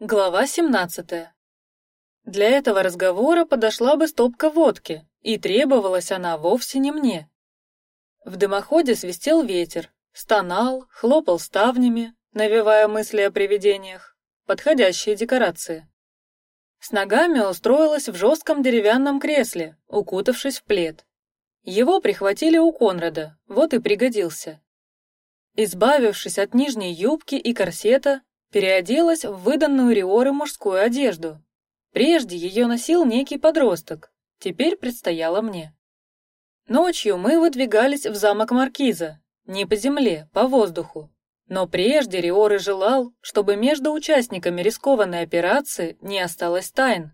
Глава 17. Для этого разговора подошла бы стопка водки, и требовалась она вовсе не мне. В дымоходе свистел ветер, стонал, хлопал ставнями, навевая мысли о привидениях. Подходящие декорации. С ногами устроилась в жестком деревянном кресле, укутавшись в плед. Его прихватили у Конрада, вот и пригодился. Избавившись от нижней юбки и корсета, переоделась в выданную Риоры мужскую одежду. Прежде ее носил некий подросток, теперь предстояло мне. Ночью мы выдвигались в замок Маркиза, не по земле, по воздуху. Но прежде Риоры желал, чтобы между участниками рискованной операции не осталось тайн.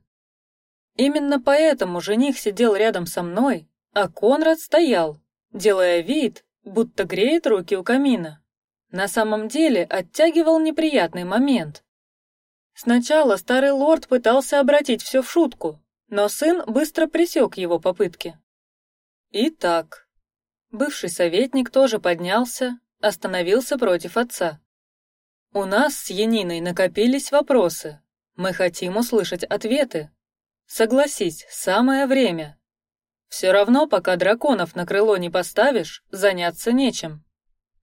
Именно поэтому жених сидел рядом со мной, а Конрад стоял, делая вид, будто греет руки у камина. На самом деле оттягивал неприятный момент. Сначала старый лорд пытался обратить все в шутку, но сын быстро пресек его попытки. Итак, бывший советник тоже поднялся, остановился против отца. У нас с Яниной накопились вопросы. Мы хотим услышать ответы. Согласись, самое время. Все равно, пока драконов на крыло не поставишь, заняться нечем.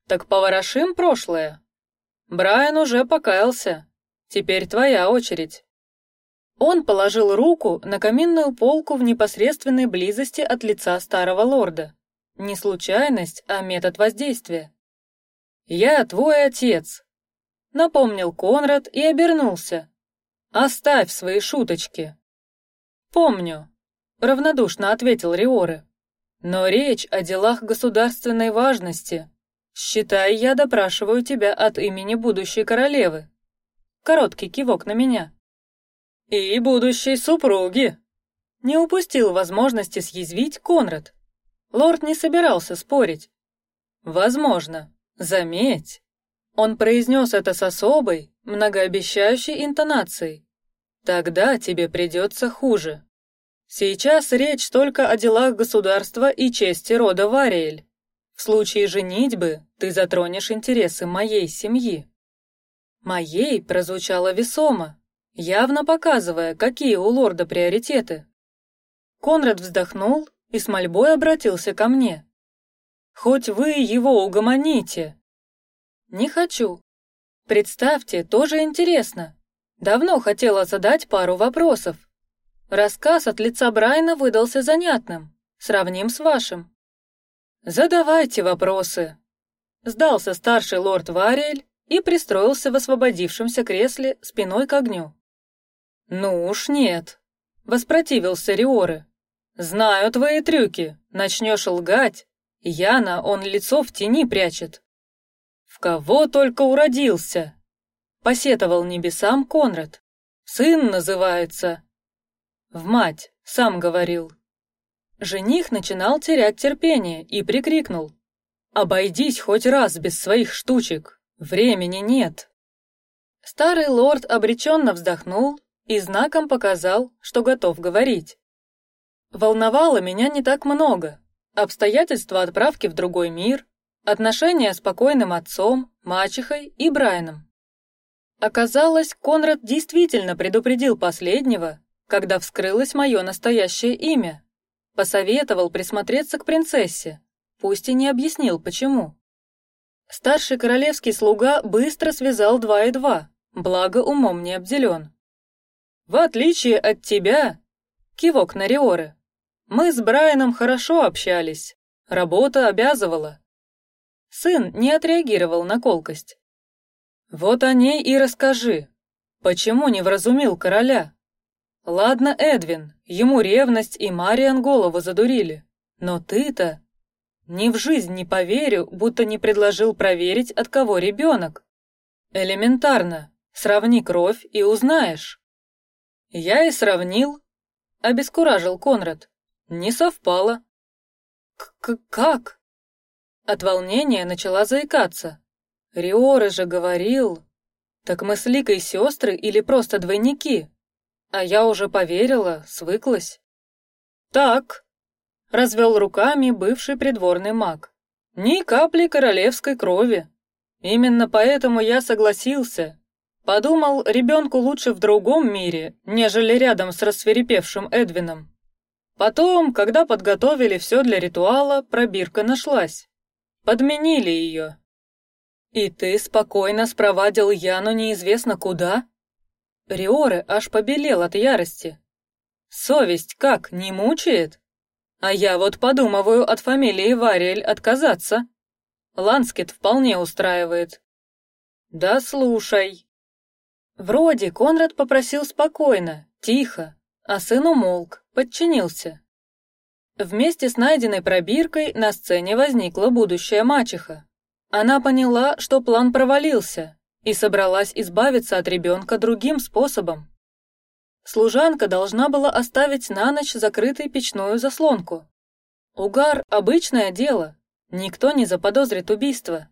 Так поворошим прошлое. Брайан уже покаялся. Теперь твоя очередь. Он положил руку на каминную полку в непосредственной близости от лица старого лорда. Не случайность, а метод воздействия. Я твой отец, напомнил Конрад и обернулся. Оставь свои шуточки. Помню, равнодушно ответил Риоры. Но речь о делах государственной важности. Считай, я допрашиваю тебя от имени будущей королевы. Короткий кивок на меня. И будущей супруги. Не упустил возможности съязвить Конрад. Лорд не собирался спорить. Возможно, Заметь, он произнес это с особой, многообещающей интонацией. Тогда тебе придется хуже. Сейчас речь только о делах государства и чести рода Вариэль. В случае женитьбы ты затронешь интересы моей семьи. Моей прозвучало весомо, явно показывая, какие у лорда приоритеты. Конрад вздохнул и с мольбой обратился ко мне. Хоть вы его угомоните. Не хочу. Представьте, тоже интересно. Давно хотела задать пару вопросов. Рассказ от лица Брайна выдался занятным. Сравним с вашим. Задавайте вопросы. Сдался старший лорд Вариэль и пристроился в освободившемся кресле спиной к огню. Ну уж нет, воспротивился Риоры. Знаю твои трюки. Начнешь лгать, Яна, он лицо в тени прячет. В кого только уродился? Посетовал небесам Конрад. Сын называется. В мать, сам говорил. Жених начинал терять терпение и прикрикнул: "Обойдись хоть раз без своих штучек, времени нет". Старый лорд обреченно вздохнул и знаком показал, что готов говорить. Волновало меня не так много, обстоятельства отправки в другой мир, отношения с покойным отцом, мачехой и Брайаном. Оказалось, Конрад действительно предупредил последнего, когда вскрылось мое настоящее имя, посоветовал присмотреться к принцессе, пусть и не объяснил почему. Старший королевский слуга быстро связал два и два, благо умом не обделен. В отличие от тебя, кивок на Риоры, мы с Брайаном хорошо общались, работа обязывала. Сын не отреагировал на колкость. Вот о ней и расскажи. Почему не вразумил короля? Ладно, Эдвин, ему ревность и Мариан голову задурили, но ты-то ни в жизнь не поверю, будто не предложил проверить, от кого ребенок. Элементарно, сравни кровь и узнаешь. Я и сравнил, обескуражил Конрад. Не совпало. К как? От волнения начала заикаться. Риора же говорил. Так мы с Ликой сестры или просто двойники? А я уже поверила, свыклась. Так, развел руками бывший придворный маг. Ни капли королевской крови. Именно поэтому я согласился. Подумал, ребенку лучше в другом мире, нежели рядом с рассверепевшим Эдвином. Потом, когда подготовили все для ритуала, пробирка нашлась. Подменили ее. И ты спокойно спровадил Яну неизвестно куда? Риоре аж побелел от ярости. Совесть как, не мучает? А я вот подумываю от фамилии Вариэль отказаться. Ланскет вполне устраивает. Да слушай. Вроде Конрад попросил спокойно, тихо, а сын умолк, подчинился. Вместе с найденной пробиркой на сцене возникла будущая мачеха. Она поняла, что план провалился, и собралась избавиться от ребенка другим способом. Служанка должна была оставить на ночь закрытой печную заслонку. Угар – обычное дело, никто не заподозрит убийство.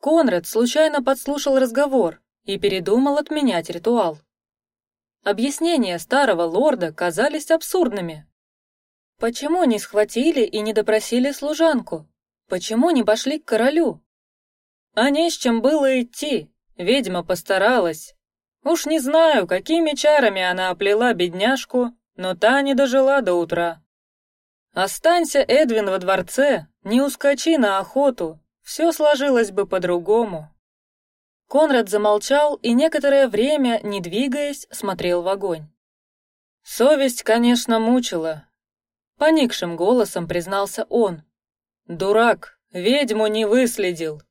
Конрад случайно подслушал разговор и передумал отменять ритуал. Объяснения старого лорда казались абсурдными. Почему не схватили и не допросили служанку? Почему не пошли к королю? А не с чем было идти. Ведьма постаралась. Уж не знаю, какими чарами она оплела бедняжку, но та не дожила до утра. Останься Эдвин во дворце, не ускочи на охоту, все сложилось бы по-другому. Конрад замолчал и некоторое время, не двигаясь, смотрел в огонь. Совесть, конечно, мучила. Поникшим голосом признался он. Дурак, ведьму не выследил.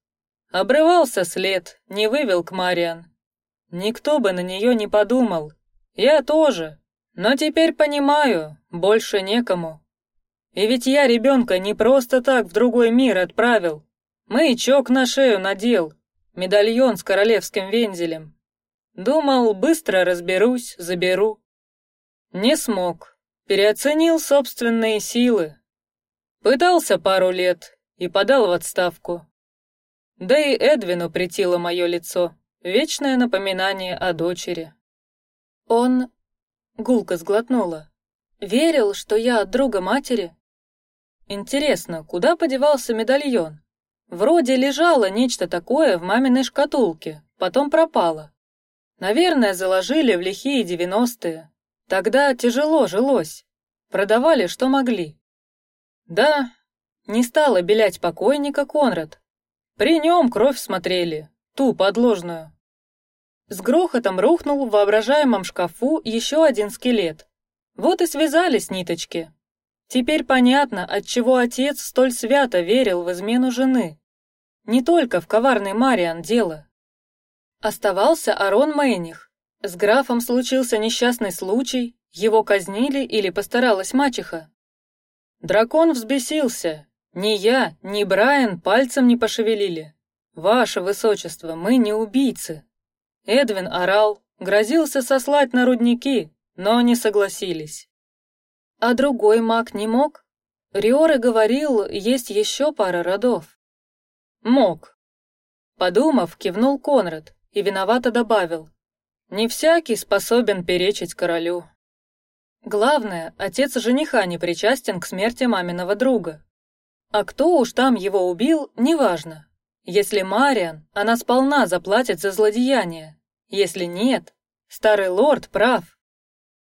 Обрывался след, не вывел к Мариан. Никто бы на нее не подумал. Я тоже. Но теперь понимаю, больше некому. И ведь я ребенка не просто так в другой мир отправил. Маячок на шею надел, медальон с королевским вензелем. Думал, быстро разберусь, заберу. Не смог, переоценил собственные силы. Пытался пару лет и подал в отставку. Да и Эдвину притило мое лицо, вечное напоминание о дочери. Он гулко сглотнула. Верил, что я от друга матери. Интересно, куда подевался медальон? Вроде лежало нечто такое в маминой шкатулке, потом пропало. Наверное, заложили в лихие девяностые. Тогда тяжело жилось. Продавали, что могли. Да, не стала белять покойника Конрад. При нем кровь смотрели, ту подложную. С грохотом рухнул в воображаемом шкафу еще один скелет. Вот и связались ниточки. Теперь понятно, от чего отец столь свято верил в измену жены. Не только в коварный Мариан дело. Оставался Арон Мэйних. С графом случился несчастный случай, его казнили или постаралась мачеха. Дракон взбесился. Ни я, ни Брайан пальцем не пошевелили. Ваше высочество, мы не убийцы. Эдвин орал, грозился сослать на рудники, но не согласились. А другой маг не мог. Риоры говорил, есть еще пара родов. Мог. Подумав, кивнул Конрад и виновато добавил: не всякий способен перечить королю. Главное, отец жениха не причастен к смерти маминого друга. А кто уж там его убил, неважно. Если Мариан, она сполна заплатит за злодеяние. Если нет, старый лорд прав.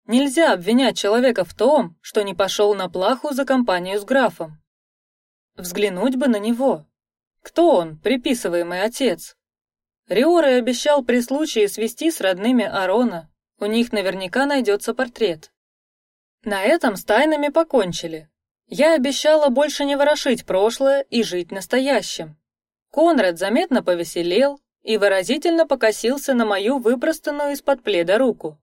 Нельзя обвинять человека в том, что не пошел на плаху за компанию с графом. Взглянуть бы на него. Кто он, приписываемый отец? Риоры обещал при случае свести с родными Арона. У них наверняка найдется портрет. На этом с тайнами покончили. Я обещала больше не ворошить прошлое и жить настоящим. Конрад заметно повеселел и выразительно покосился на мою выпростанную из-под пледа руку.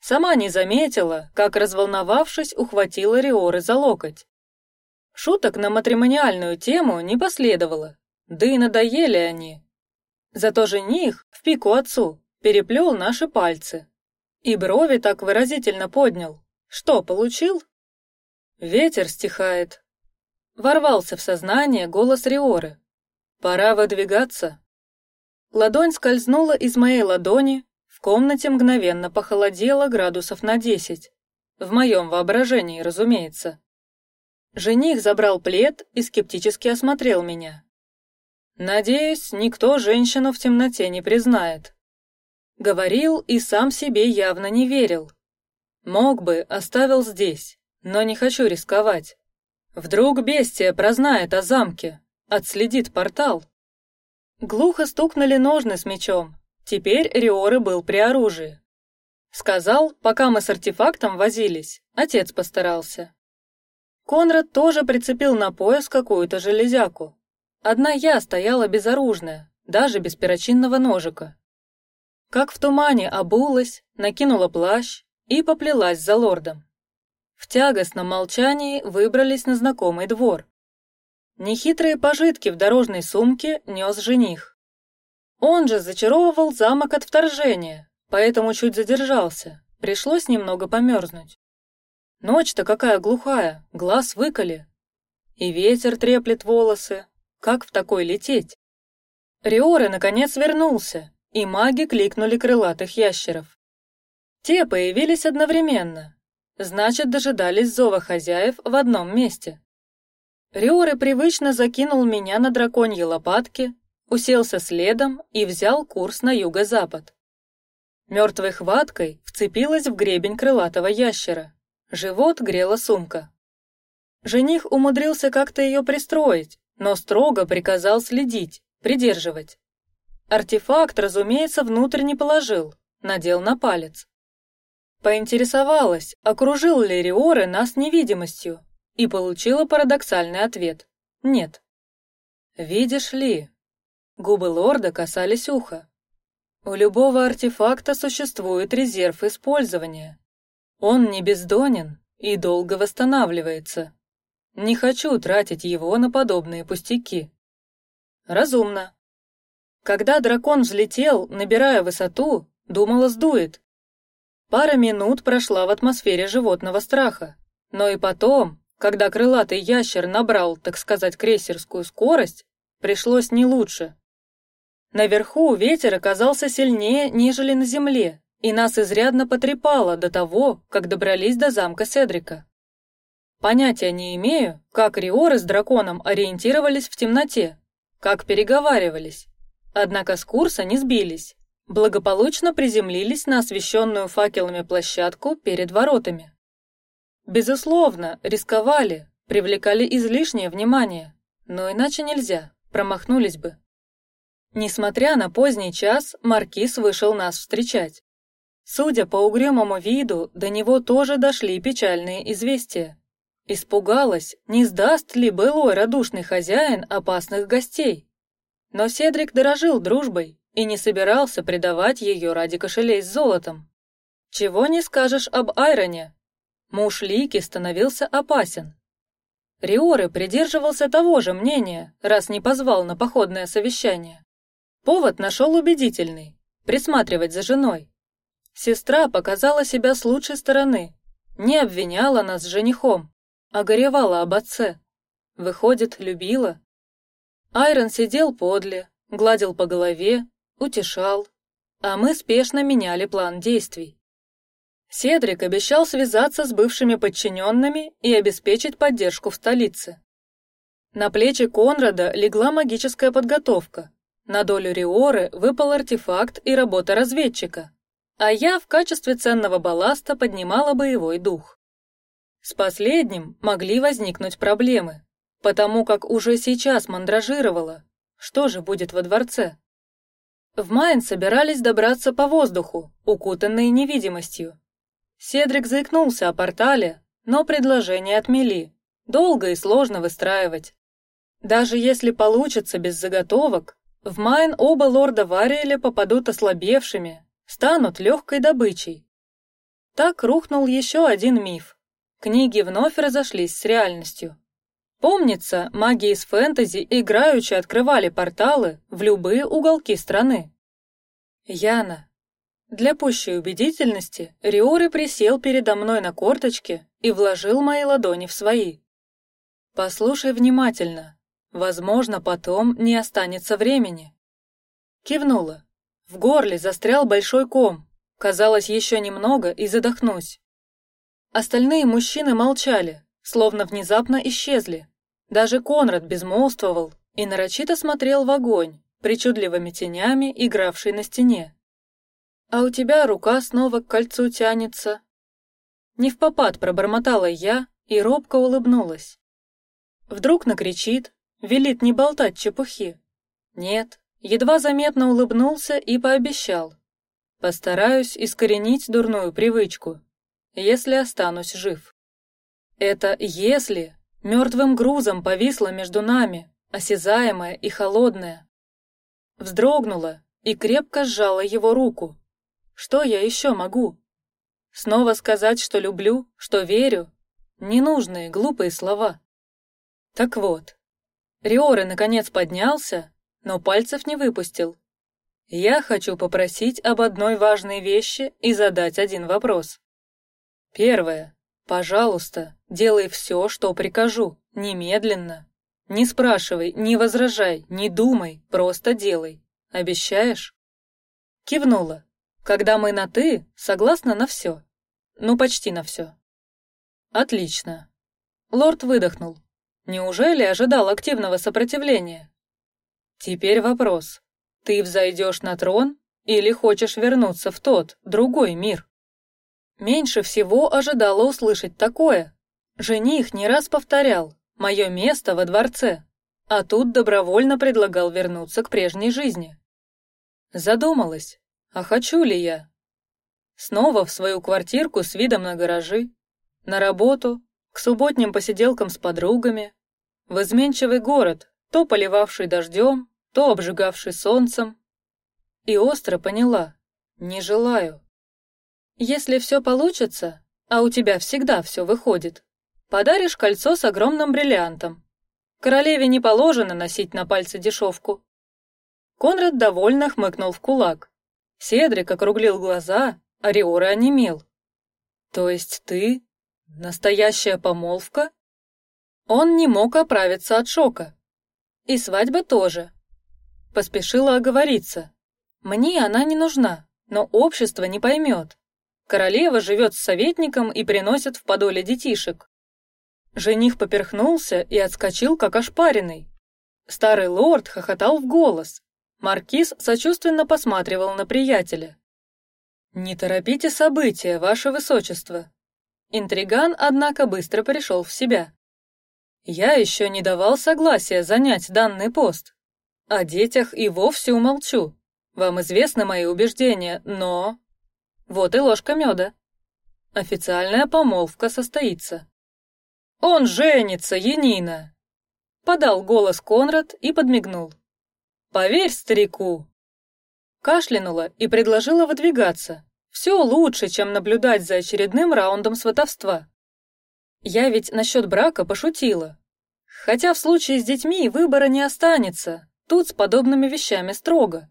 Сама не заметила, как разволновавшись, ухватила Риоры за локоть. Шуток на матримониальную тему не последовало, да и надоели они. Зато жених в пику отцу переплел наши пальцы и брови так выразительно поднял. Что получил? Ветер стихает. Ворвался в сознание голос Риоры. Пора выдвигаться. Ладонь скользнула из моей ладони, в комнате мгновенно похолодело градусов на десять. В моем воображении, разумеется. Жених забрал плед и скептически осмотрел меня. Надеюсь, никто женщину в темноте не признает. Говорил и сам себе явно не верил. Мог бы, оставил здесь, но не хочу рисковать. Вдруг бестия прознает о замке, отследит портал. Глухо стукнули ножны с мечом. Теперь Риоры был при оружии. Сказал, пока мы с артефактом возились, отец постарался. Конрад тоже прицепил на пояс какую-то железяку. Одна я стояла безоружная, даже без перочинного ножика. Как в тумане обулась, накинула плащ и поплелась за лордом. В тягостном молчании выбрались на знакомый двор. Нехитрые пожитки в дорожной сумке нес жених. Он же зачаровывал замок от вторжения, поэтому чуть задержался. Пришлось немного померзнуть. Ночь-то какая глухая, глаз выколи. И ветер треплет волосы. Как в такой лететь? Риоры наконец вернулся, и маги кликнули крылатых ящеров. Те появились одновременно, Значит, дожидались зова хозяев в одном месте. Риоры привычно закинул меня на драконьи лопатки, уселся следом и взял курс на юго-запад. Мертвой хваткой вцепилась в гребень крылатого ящера. Живот грела сумка. Жених умудрился как-то ее пристроить, но строго приказал следить, придерживать. Артефакт, разумеется, внутрь не положил, надел на палец. Поинтересовалась, окружил ли Риоры нас невидимостью, и получила парадоксальный ответ: нет. Видишь ли, губы лорда касались уха. У любого артефакта существует резерв использования. Он не бездонен и долго восстанавливается. Не хочу тратить его на подобные пустяки. Разумно. Когда дракон взлетел, набирая высоту, думала сдует, Пара минут прошла в атмосфере животного страха, но и потом, когда крылатый ящер набрал, так сказать, крейсерскую скорость, пришлось не лучше. Наверху ветер оказался сильнее, нежели на земле, и нас изрядно потрепало до того, как добрались до замка Седрика. Понятия не имею, как Риоры с драконом ориентировались в темноте, как переговаривались. Однако с курса не сбились благополучно приземлились на освещенную факелами площадку перед воротами. Безусловно, рисковали, привлекали излишнее внимание, но иначе нельзя, промахнулись бы. Несмотря на поздний час, маркиз вышел нас встречать. Судя по угрюмому виду, до него тоже дошли печальные известия. Испугалась, не сдаст ли былой радушный хозяин опасных гостей. Но Седрик дорожил дружбой и не собирался предавать ее ради кошелей с золотом. Чего не скажешь об Айроне. Муж Лики становился опасен. Риоры придерживался того же мнения, раз не позвал на походное совещание. Повод нашел убедительный: присматривать за женой. Сестра показала себя с лучшей стороны, не обвиняла нас с женихом, а горевала об отце. Выходит, любила. Айрон сидел подле, гладил по голове, утешал, а мы спешно меняли план действий. Седрик обещал связаться с бывшими подчиненными и обеспечить поддержку в столице. На плечи Конрада легла магическая подготовка. На долю Риоры выпал артефакт и работа разведчика, а я в качестве ценного балласта поднимала боевой дух. С последним могли возникнуть проблемы, потому как уже сейчас мандражировала. Что же будет во дворце? В Майн собирались добраться по воздуху, укутанные невидимостью. Седрик заикнулся о портале, но предложение отмели. Долго и сложно выстраивать. Даже если получится без заготовок, в Майн оба лорда Вариэля попадут ослабевшими, станут легкой добычей. Так рухнул еще один миф. Книги вновь разошлись с реальностью. Помнится, маги из фэнтези играючи открывали порталы в любые уголки страны. Яна. Для пущей убедительности Риоры присел передо мной на корточке и вложил мои ладони в свои. Послушай внимательно. Возможно, потом не останется времени. Кивнула. В горле застрял большой ком. Казалось, еще немного и задохнусь. Остальные мужчины молчали, словно внезапно исчезли. Даже Конрад безмолвствовал и нарочито смотрел в огонь, причудливыми тенями, игравший на стене. а у тебя рука снова к кольцу тянется. Не в попад пробормотала я и робко улыбнулась. Вдруг накричит, велит не болтать чепухи. Нет, едва заметно улыбнулся и пообещал: постараюсь искоренить дурную привычку, если останусь жив. Это если мертвым грузом повисло между нами, осязаемое и холодное. Вздрогнула и крепко сжала его руку. Что я еще могу? Снова сказать, что люблю, что верю? Ненужные, глупые слова. Так вот, Риоры наконец поднялся, но пальцев не выпустил. Я хочу попросить об одной важной вещи и задать один вопрос. Первое. Пожалуйста, делай все, что прикажу, немедленно. Не спрашивай, не возражай, не думай, просто делай. Обещаешь? Кивнула. Когда мы на ты, согласна на все. Ну почти на все. Отлично. Лорд выдохнул. Неужели ожидал активного сопротивления? Теперь вопрос: ты взойдешь на трон или хочешь вернуться в тот другой мир? Меньше всего ожидала услышать такое. Жених не раз повторял: мое место во дворце, а тут добровольно предлагал вернуться к прежней жизни. Задумалась, а хочу ли я? Снова в свою квартирку с видом на гаражи, на работу, к субботним посиделкам с подругами, в изменчивый город, то поливавший дождем, то обжигавший солнцем. И остро поняла, не желаю. Если все получится, а у тебя всегда все выходит, подаришь кольцо с огромным бриллиантом. Королеве не положено носить на пальце дешевку. Конрад довольно хмыкнул в кулак. Седрик округлил глаза, а Риора онемел. То есть ты настоящая помолвка? Он не мог оправиться от шока. И свадьба тоже. Поспешила оговориться. Мне она не нужна, но общество не поймет. Королева живет с советником и приносит в подоле детишек. Жених поперхнулся и отскочил как ошпаренный. Старый лорд хохотал в голос. Маркиз сочувственно посматривал на приятеля. Не торопите события, ваше высочество. Интриган, однако, быстро пришел в себя. Я еще не давал согласия занять данный пост. О детях и вовсе умолчу. Вам известны мои убеждения, но вот и ложка меда. Официальная помолвка состоится. Он женится, Енина. Подал голос Конрад и подмигнул. Поверь старику. Кашлянула и предложила выдвигаться. Все лучше, чем наблюдать за очередным раундом сватовства. Я ведь насчет брака пошутила. Хотя в случае с детьми выбора не останется. Тут с подобными вещами строго.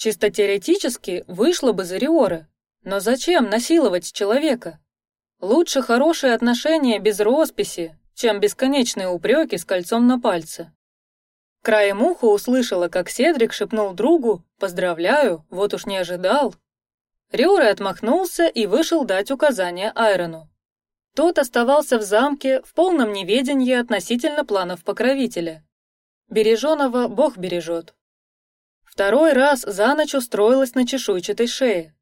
Чисто теоретически вышло бы за Риора, но зачем насиловать человека? Лучше хорошие отношения без росписи, чем бесконечные упреки с кольцом на пальце. Краем уха услышала, как Седрик шепнул другу: "Поздравляю, вот уж не ожидал". Риора отмахнулся и вышел дать указания Айрону. Тот оставался в замке в полном неведении относительно планов покровителя. Береженого Бог бережет. Второй раз за ночь устроилась на чешуйчатой шее.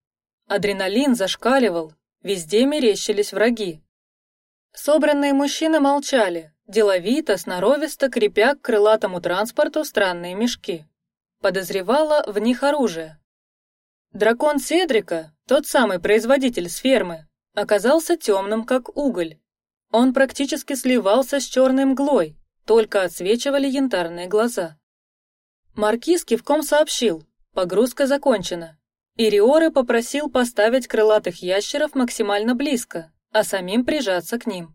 Адреналин зашкаливал, везде мерещились враги. Собранные мужчины молчали, деловито, сноровисто крепя к крылатому транспорту странные мешки. Подозревала в них оружие. Дракон Седрика, тот самый производитель с фермы, оказался темным, как уголь. Он практически сливался с черной мглой, только отсвечивали янтарные глаза. Маркиз кивком сообщил: погрузка закончена. Ириоры попросил поставить крылатых ящеров максимально близко, а самим прижаться к ним.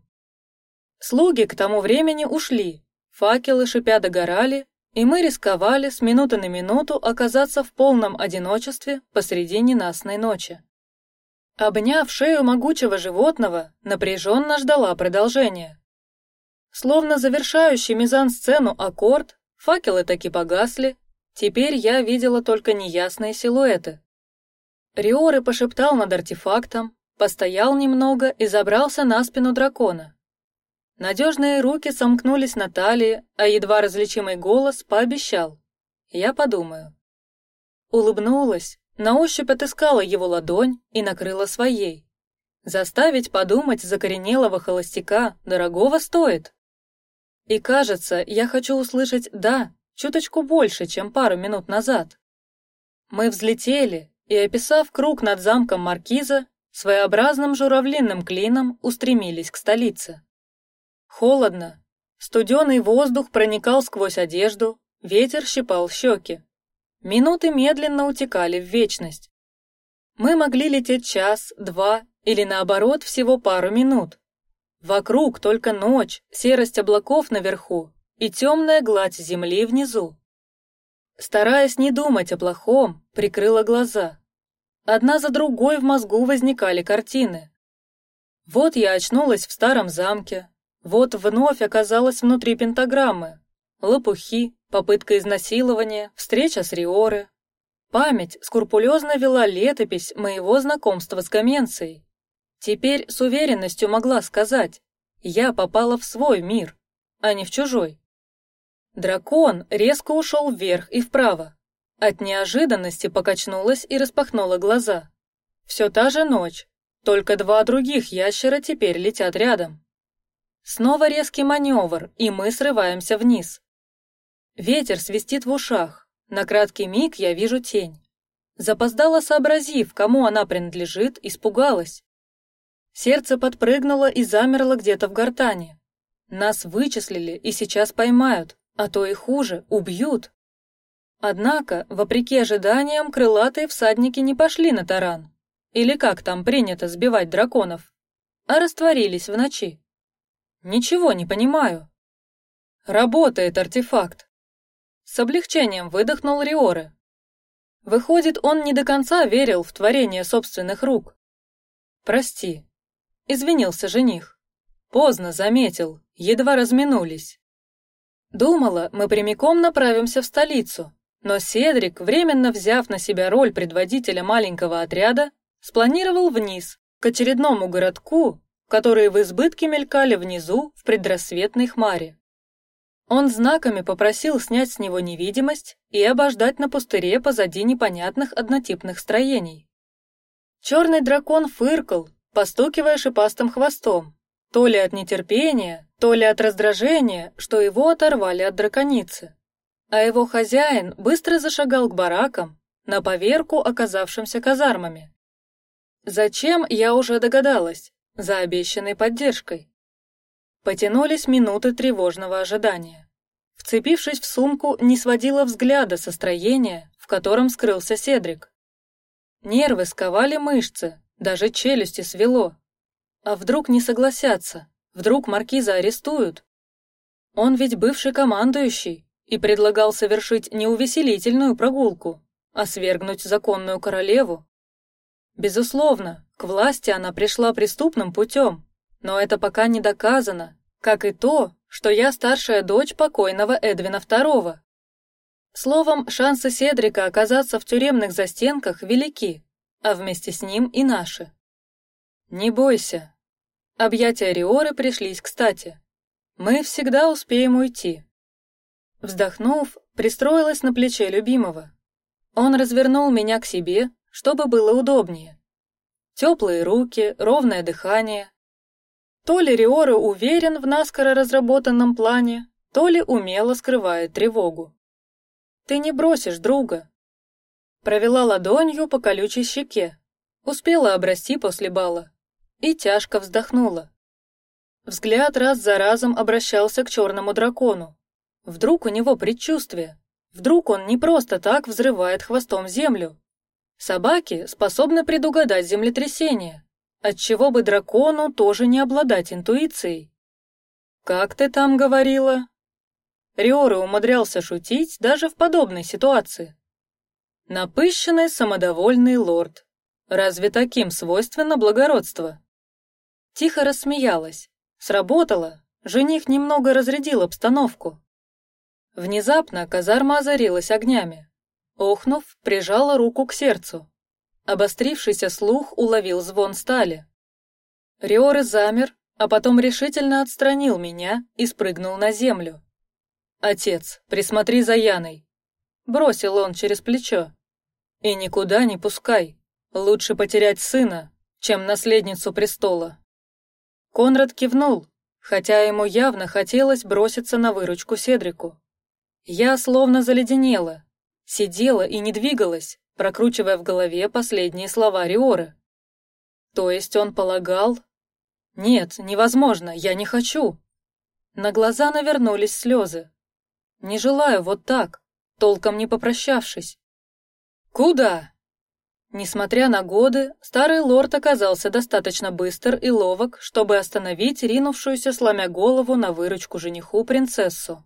Слуги к тому времени ушли, факелы шипя догорали, и мы рисковали с минуты на минуту оказаться в полном одиночестве посреди ненастной ночи. Обняв шею могучего животного, напряженно ждала продолжения. Словно завершающий мизансцену аккорд, факелы таки погасли. Теперь я видела только неясные силуэты. Риоры пошептал над артефактом, постоял немного и забрался на спину дракона. Надежные руки сомкнулись на талии, а едва различимый голос пообещал: "Я подумаю". Улыбнулась, на ощупь отыскала его ладонь и накрыла своей. Заставить подумать закоренелого холостяка дорогого стоит. И кажется, я хочу услышать «да» чуточку больше, чем пару минут назад. Мы взлетели и, описав круг над замком маркиза, своеобразным журавлиным клином устремились к столице. Холодно, студеный воздух проникал сквозь одежду, ветер щипал щеки. Минуты медленно утекали в вечность. Мы могли лететь час, два или наоборот всего пару минут. Вокруг только ночь, серость облаков наверху и темная гладь земли внизу. Стараясь не думать о плохом, прикрыла глаза. Одна за другой в мозгу возникали картины. Вот я очнулась в старом замке, вот вновь оказалась внутри пентаграммы. Лопухи, попытка изнасилования, встреча с Риоры. Память скрупулезно вела летопись моего знакомства с Гаменцией. Теперь с уверенностью могла сказать, я попала в свой мир, а не в чужой. Дракон резко ушел вверх и вправо. От неожиданности покачнулась и распахнула глаза. Все та же ночь, только два других ящера теперь летят рядом. Снова резкий маневр, и мы срываемся вниз. Ветер свистит в ушах. На краткий миг я вижу тень. Запоздала, сообразив, кому она принадлежит, испугалась. Сердце подпрыгнуло и замерло где-то в гортани. Нас вычислили и сейчас поймают, а то и хуже, убьют. Однако, вопреки ожиданиям, крылатые всадники не пошли на таран, или как там принято сбивать драконов, а растворились в ночи. Ничего не понимаю. Работает артефакт. С облегчением выдохнул Риоры. Выходит, он не до конца верил в творение собственных рук. Прости, извинился жених. Поздно заметил, едва разминулись. Думала, мы прямиком направимся в столицу, но Седрик, временно взяв на себя роль предводителя маленького отряда, спланировал вниз к очередному городку, которые в избытке мелькали внизу в предрассветной хмаре. Он знаками попросил снять с него невидимость и обождать на пустыре позади непонятных однотипных строений. Черный дракон фыркал, постукивая шипастым хвостом, то ли от нетерпения, то ли от раздражения, что его оторвали от драконицы. А его хозяин быстро зашагал к баракам, на поверку оказавшимся казармами. Зачем я уже догадалась? за обещанной поддержкой. Потянулись минуты тревожного ожидания. Вцепившись в сумку, не сводила взгляда со строения, в котором скрылся Седрик. Нервы сковали мышцы, даже челюсти свело. А вдруг не согласятся? Вдруг маркиза арестуют? Он ведь бывший командующий и предлагал совершить не увеселительную прогулку, а свергнуть законную королеву. Безусловно, к власти она пришла преступным путем, но это пока не доказано, как и то, что я старшая дочь покойного Эдвина II. Словом, шансы Седрика оказаться в тюремных застенках велики, а вместе с ним и наши. Не бойся. Объятия Риоры пришлись кстати. Мы всегда успеем уйти. Вздохнув, пристроилась на плече любимого. Он развернул меня к себе, чтобы было удобнее. Теплые руки, ровное дыхание. То ли Риора уверен в наскоро разработанном плане, то ли умело скрывает тревогу. Ты не бросишь друга. Провела ладонью по колючей щеке, успела обрасти после бала и тяжко вздохнула. Взгляд раз за разом обращался к черному дракону. Вдруг у него предчувствие, вдруг он не просто так взрывает хвостом землю, Собаки способны предугадать землетрясение, отчего бы дракону тоже не обладать интуицией. Как ты там говорила? Риоры умудрялся шутить даже в подобной ситуации. Напыщенный самодовольный лорд. Разве таким свойственно благородство? Тихо рассмеялась. Сработало. Жених немного разрядил обстановку. Внезапно казарма озарилась огнями. Охнув, прижала руку к сердцу. Обострившийся слух уловил звон стали. Риоры замер, а потом решительно отстранил меня и спрыгнул на землю. Отец, присмотри за Яной, бросил он через плечо. И никуда не пускай. Лучше потерять сына, чем наследницу престола. Конрад кивнул, хотя ему явно хотелось броситься на выручку Седрику. Я словно заледенела, сидела и не двигалась, прокручивая в голове последние слова Риоры. То есть он полагал... Нет, невозможно, я не хочу. На глаза навернулись слезы. Не желаю вот так, толком не попрощавшись. Куда? Несмотря на годы, старый лорд оказался достаточно быстр и ловок, чтобы остановить ринувшуюся, сломя голову на выручку жениху принцессу.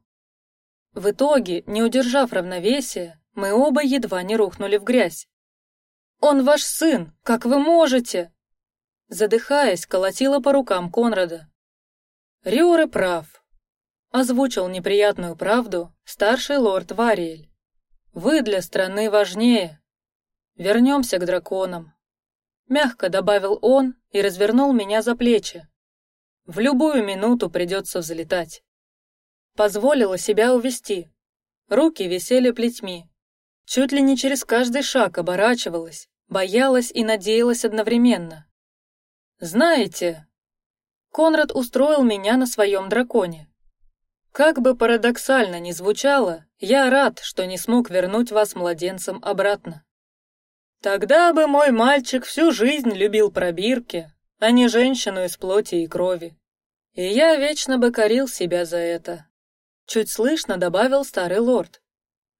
В итоге, не удержав равновесия, мы оба едва не рухнули в грязь. Он ваш сын, как вы можете? Задыхаясь, колотила по рукам Конрада. Риоры прав. Озвучил неприятную правду старший лорд Вариэль. Вы для страны важнее. Вернемся к драконам. Мягко добавил он и развернул меня за плечи. В любую минуту придется взлетать. Позволила себя увести. Руки висели плетьми. Чуть ли не через каждый шаг оборачивалась, боялась и надеялась одновременно. Знаете, Конрад устроил меня на своем драконе. Как бы парадоксально ни звучало, я рад, что не смог вернуть вас младенцем обратно. Тогда бы мой мальчик всю жизнь любил пробирки, а не женщину из плоти и крови. И я вечно бы корил себя за это. Чуть слышно добавил старый лорд.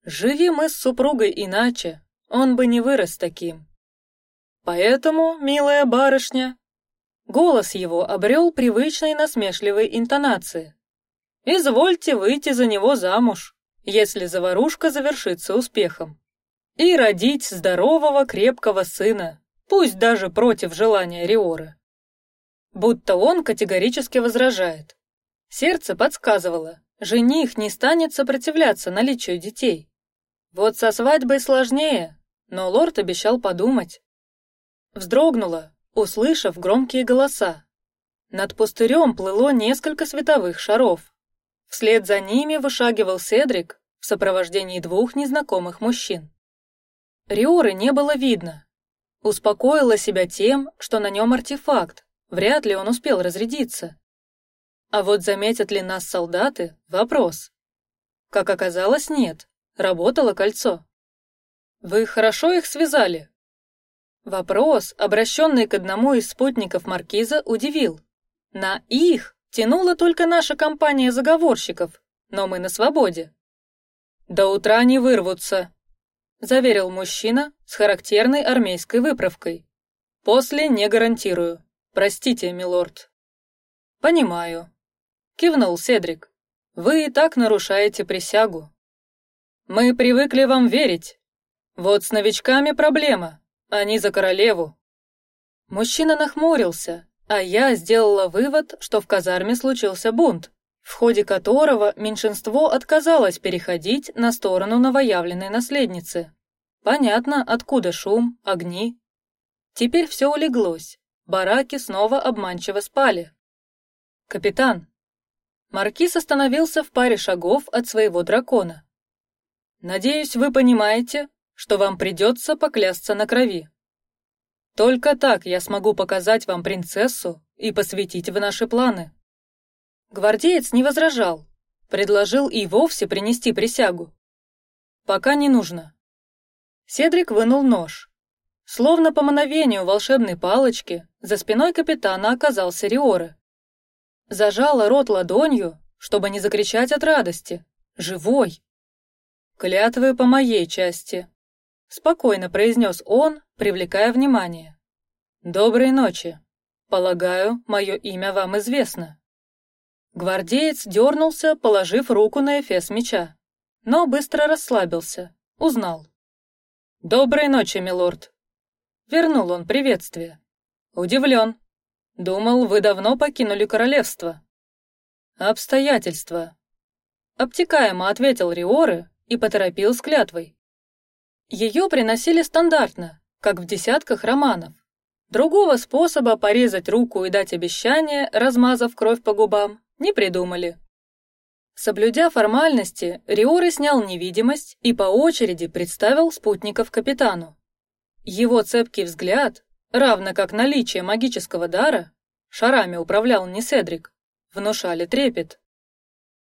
Живи мы с супругой иначе, он бы не вырос таким. Поэтому, милая барышня, голос его обрел привычные насмешливые интонации. Извольте выйти за него замуж, если заварушка завершится успехом и родить здорового крепкого сына, пусть даже против желания Риоры. Будто он категорически возражает. Сердце подсказывало, жених не станет сопротивляться наличию детей. Вот со свадьбой сложнее, но лорд обещал подумать. Вздрогнула, услышав громкие голоса. Над пустырем плыло несколько световых шаров. Вслед за ними вышагивал Седрик в сопровождении двух незнакомых мужчин. Риоры не было видно. Успокоила себя тем, что на нем артефакт, вряд ли он успел разрядиться. А вот заметят ли нас солдаты – вопрос. Как оказалось, нет. Работало кольцо. Вы хорошо их связали? Вопрос, обращенный к одному из спутников маркиза, удивил. На их тянула только наша компания заговорщиков, но мы на свободе. До утра не вырвутся, заверил мужчина с характерной армейской выправкой. После не гарантирую. Простите, милорд. Понимаю. Кивнул Седрик. Вы и так нарушаете присягу. Мы привыкли вам верить. Вот с новичками проблема. Они за королеву. Мужчина нахмурился, а я сделала вывод, что в казарме случился бунт, в ходе которого меньшинство отказалось переходить на сторону новоявленной наследницы. Понятно, откуда шум, огни. Теперь все улеглось. Бараки снова обманчиво спали. Капитан. Маркиз остановился в паре шагов от своего дракона. Надеюсь, вы понимаете, что вам придется поклясться на крови. Только так я смогу показать вам принцессу и посвятить в наши планы. Гвардеец не возражал, предложил и вовсе принести присягу. Пока не нужно. Седрик вынул нож. Словно по мановению волшебной палочки за спиной капитана оказался Риора. Зажала рот ладонью, чтобы не закричать от радости. Живой. Клятвы по моей части. Спокойно произнес он, привлекая внимание. Доброй ночи. Полагаю, мое имя вам известно. Гвардеец дернулся, положив руку на эфес меча, но быстро расслабился, узнал. Доброй ночи, милорд. Вернул он приветствие. Удивлен. Думал, вы давно покинули королевство. Обстоятельства. Обтекаемо ответил Риоры и поторопил с клятвой. Ее приносили стандартно, как в десятках романов. Другого способа порезать руку и дать обещание, размазав кровь по губам, не придумали. Соблюдя формальности, Риоры снял невидимость и по очереди представил спутников капитану. Его цепкий взгляд, равно как наличие магического дара, шарами управлял не Седрик, внушали трепет.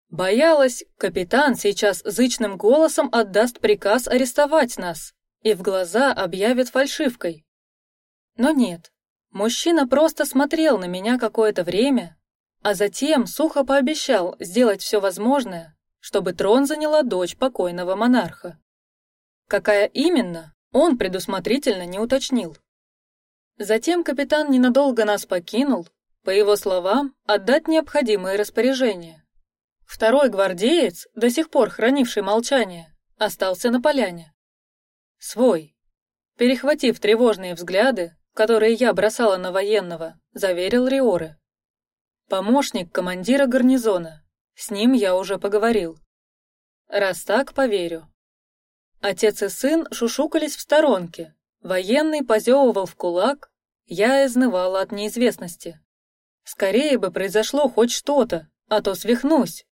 Боялась, капитан сейчас зычным голосом отдаст приказ арестовать нас и в глаза объявит фальшивкой. Но нет, мужчина просто смотрел на меня какое-то время, а затем сухо пообещал сделать все возможное, чтобы трон заняла дочь покойного монарха. Какая именно, он предусмотрительно не уточнил. Затем капитан ненадолго нас покинул, по его словам, отдать необходимые распоряжения. Второй гвардеец, до сих пор хранивший молчание, остался на поляне. Свой. Перехватив тревожные взгляды, которые я бросала на военного, заверил Риоры. Помощник командира гарнизона. С ним я уже поговорил. Раз так, поверю. Отец и сын шушукались в сторонке. Военный позевывал в кулак, я изнывала от неизвестности. Скорее бы произошло хоть что-то, а то свихнусь.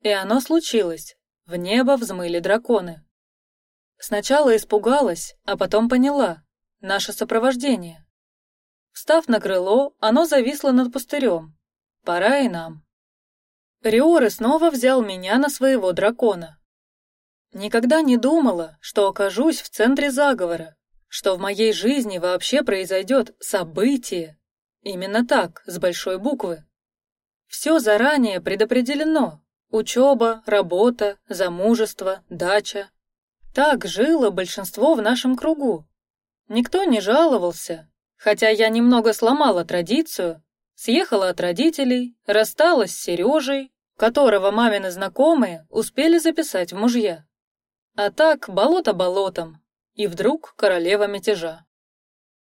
И оно случилось. В небо взмыли драконы. Сначала испугалась, а потом поняла. Наше сопровождение. Встав на крыло, оно зависло над пустырем. Пора и нам. Риоры снова взял меня на своего дракона. Никогда не думала, что окажусь в центре заговора, что в моей жизни вообще произойдет событие. Именно так, с большой буквы. Все заранее предопределено. Учеба, работа, замужество, дача. Так жило большинство в нашем кругу. Никто не жаловался, хотя я немного сломала традицию, съехала от родителей, рассталась с Сережей, которого мамины знакомые успели записать в мужья. А так болото болотом, и вдруг королева мятежа.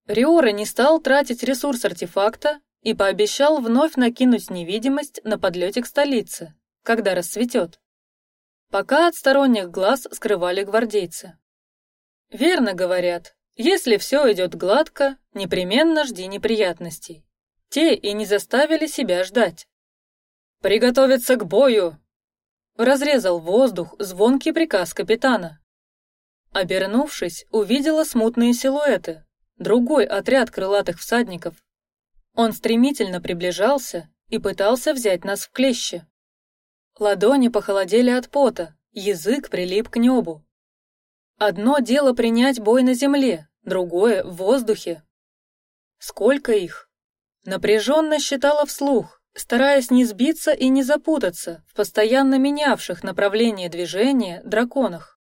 Риора не стал тратить ресурс артефакта и пообещал вновь накинуть невидимость на подлете к столице, когда рассветет. Пока от сторонних глаз скрывали гвардейцы. Верно говорят, если все идет гладко, непременно жди неприятностей. Те и не заставили себя ждать. Приготовиться к бою, Разрезал воздух звонкий приказ капитана. Обернувшись, увидела смутные силуэты. Другой отряд крылатых всадников. Он стремительно приближался и пытался взять нас в клещи. Ладони похолодели от пота, язык прилип к небу. Одно дело принять бой на земле, другое в воздухе. Сколько их? Напряженно считала вслух, стараясь не сбиться и не запутаться в постоянно менявших направление движения драконах.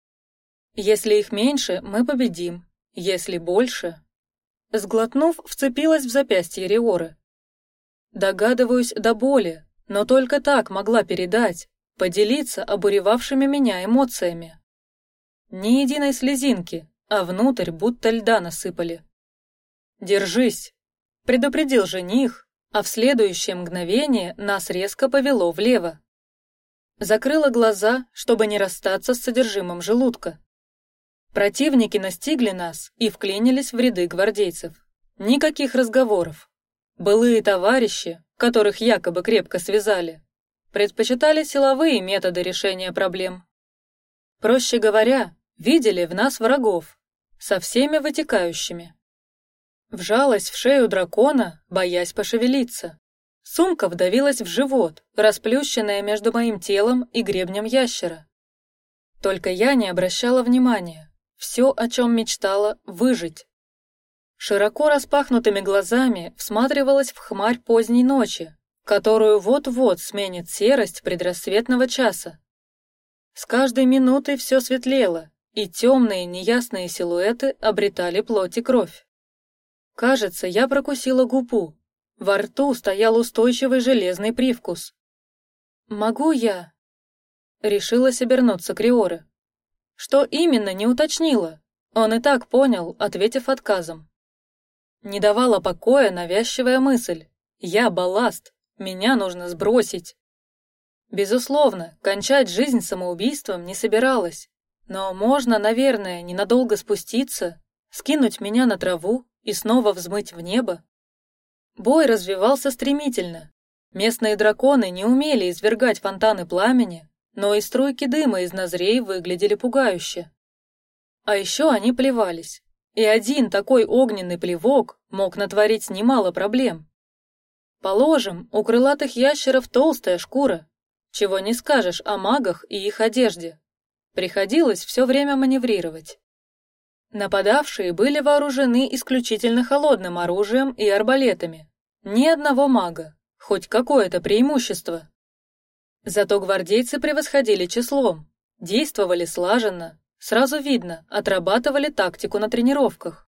Если их меньше, мы победим. Если больше, сглотнув, вцепилась в запястье Риоры. Догадываюсь до боли, но только так могла передать, поделиться обуревавшими меня эмоциями. Ни единой слезинки, а внутрь будто льда насыпали. Держись, предупредил жених, а в следующее мгновение нас резко повело влево. Закрыла глаза, чтобы не расстаться с содержимым желудка. Противники настигли нас и вклинились в ряды гвардейцев. Никаких разговоров. Былые товарищи, которых якобы крепко связали, предпочитали силовые методы решения проблем. Проще говоря, видели в нас врагов, со всеми вытекающими. Вжалась в шею дракона, боясь пошевелиться. Сумка вдавилась в живот, расплющенная между моим телом и гребнем ящера. Только я не обращала внимания. Все, о чем мечтала, выжить. Широко распахнутыми глазами всматривалась в хмарь поздней ночи, которую вот-вот сменит серость предрассветного часа. С каждой минутой все светлело, и темные неясные силуэты обретали плоть и кровь. Кажется, я прокусила губу. Во рту стоял устойчивый железный привкус. Могу я? Решилась обернуться к Риоре. Что именно, не уточнила. Он и так понял, ответив отказом. Не давала покоя навязчивая мысль: я балласт, меня нужно сбросить. Безусловно, кончать жизнь самоубийством не собиралась, но можно, наверное, ненадолго спуститься, скинуть меня на траву и снова взмыть в небо? Бой развивался стремительно. Местные драконы не умели извергать фонтаны пламени, но и струйки дыма из ноздрей выглядели пугающе. А еще они плевались. и один такой огненный плевок мог натворить немало проблем. Положим, у крылатых ящеров толстая шкура, чего не скажешь о магах и их одежде. Приходилось все время маневрировать. Нападавшие были вооружены исключительно холодным оружием и арбалетами. Ни одного мага, хоть какое-то преимущество. Зато гвардейцы превосходили числом, действовали слаженно, сразу видно, отрабатывали тактику на тренировках.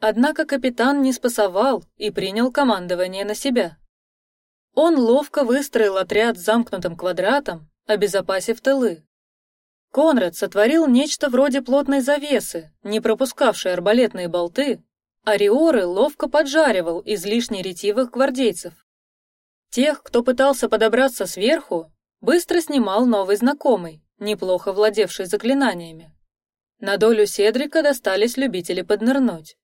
Однако капитан не спасовал и принял командование на себя. Он ловко выстроил отряд замкнутым квадратом, обезопасив тылы. Конрад сотворил нечто вроде плотной завесы, не пропускавшей арбалетные болты, а Риоры ловко поджаривал излишне ретивых гвардейцев. Тех, кто пытался подобраться сверху, быстро снимал новый знакомый, неплохо владевший заклинаниями. На долю Седрика достались любители поднырнуть.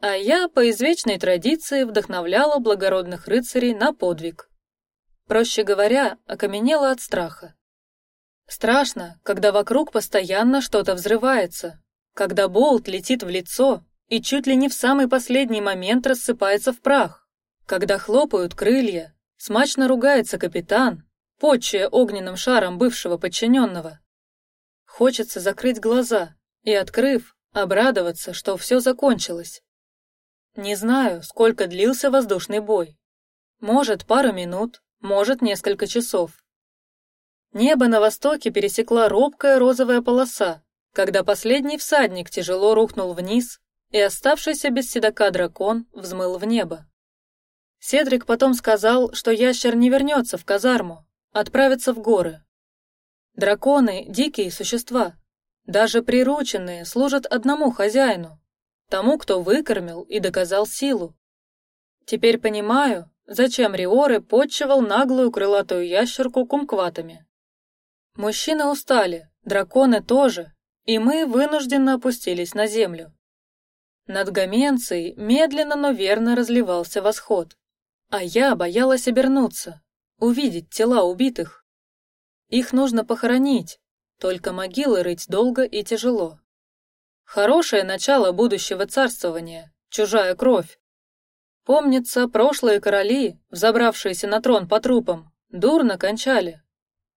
А я по извечной традиции вдохновляла благородных рыцарей на подвиг. Проще говоря, окаменела от страха. Страшно, когда вокруг постоянно что-то взрывается, когда болт летит в лицо и чуть ли не в самый последний момент рассыпается в прах, когда хлопают крылья, смачно ругается капитан, почуя огненным шаром бывшего подчиненного. Хочется закрыть глаза и, открыв, обрадоваться, что все закончилось. Не знаю, сколько длился воздушный бой. Может, пару минут, может, несколько часов. Небо на востоке пересекла робкая розовая полоса, когда последний всадник тяжело рухнул вниз, и оставшийся без седока дракон взмыл в небо. Седрик потом сказал, что ящер не вернется в казарму, отправится в горы. Драконы дикие существа, даже прирученные служат одному хозяину, тому, кто выкормил и доказал силу. Теперь понимаю, зачем Риоры подчевал наглую крылатую ящерку кумкватами. Мужчины устали, драконы тоже, и мы вынужденно опустились на землю. Над Гаменцией медленно, но верно разливался восход, а я боялась обернуться, увидеть тела убитых. Их нужно похоронить, только могилы рыть долго и тяжело. Хорошее начало будущего царствования, чужая кровь. Помнится, прошлые короли, взобравшиеся на трон по трупам, дурно кончали.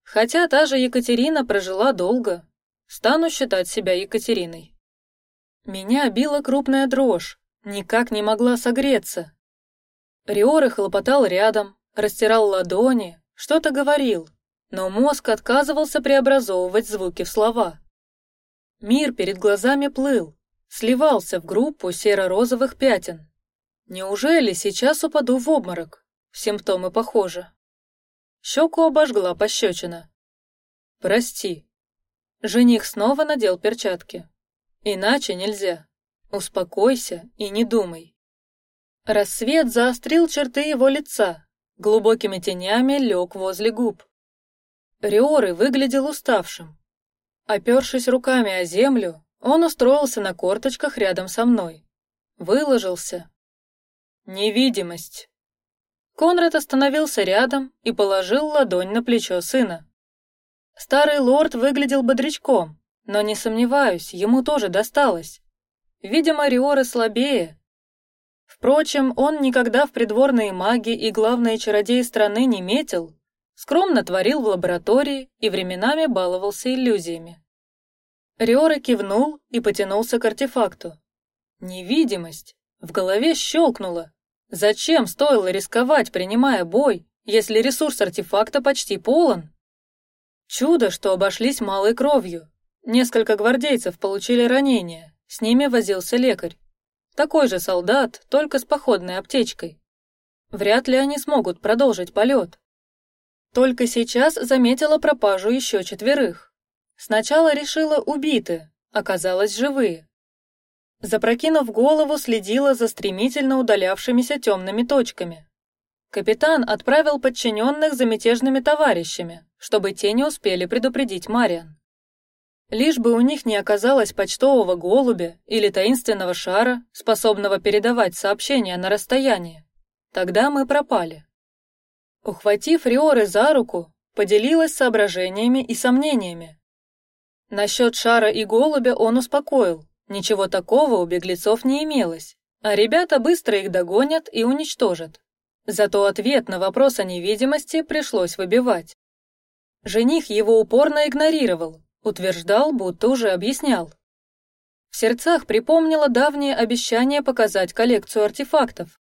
Хотя та же Екатерина прожила долго, стану считать себя Екатериной. Меня била крупная дрожь, никак не могла согреться. Риоры хлопотал рядом, растирал ладони, что-то говорил, но мозг отказывался преобразовывать звуки в слова. Мир перед глазами плыл, сливался в группу серо-розовых пятен. Неужели сейчас упаду в обморок? Симптомы похожи. Щеку обожгла пощечина. Прости. Жених снова надел перчатки. Иначе нельзя. Успокойся и не думай. Рассвет заострил черты его лица, глубокими тенями лег возле губ. Риоры выглядел уставшим. Опершись руками о землю, он устроился на корточках рядом со мной. Выложился. Невидимость. Конрад остановился рядом и положил ладонь на плечо сына. Старый лорд выглядел бодрячком, но не сомневаюсь, ему тоже досталось. Видимо, Риоры слабее. Впрочем, он никогда в придворные маги и главные чародеи страны не метил, скромно творил в лаборатории и временами баловался иллюзиями. Риора кивнул и потянулся к артефакту. Невидимость в голове щелкнула. Зачем стоило рисковать, принимая бой, если ресурс артефакта почти полон? Чудо, что обошлись малой кровью. Несколько гвардейцев получили ранения, с ними возился лекарь. Такой же солдат, только с походной аптечкой. Вряд ли они смогут продолжить полет. Только сейчас заметила пропажу еще четверых. Сначала решила убиты, оказалось живые. Запрокинув голову, следила за стремительно удалявшимися темными точками. Капитан отправил подчиненных за мятежными товарищами, чтобы те не успели предупредить Мариан. Лишь бы у них не оказалось почтового голубя или таинственного шара, способного передавать сообщения на расстоянии, тогда мы пропали. Ухватив Риоры за руку, поделилась соображениями и сомнениями. Насчет шара и голубя он успокоил, Ничего такого у беглецов не имелось, а ребята быстро их догонят и уничтожат. Зато ответ на вопрос о невидимости пришлось выбивать. Жених его упорно игнорировал, утверждал, будто уже объяснял. В сердцах припомнила давнее обещание показать коллекцию артефактов.